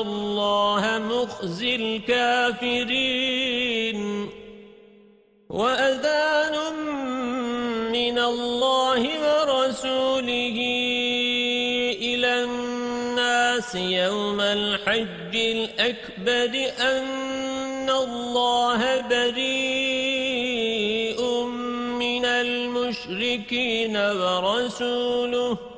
الله مخزي الكافرين. وأذان من الله ورسوله إلى الناس يوم الحج الأكبر أن الله بريء من المشركين ورسوله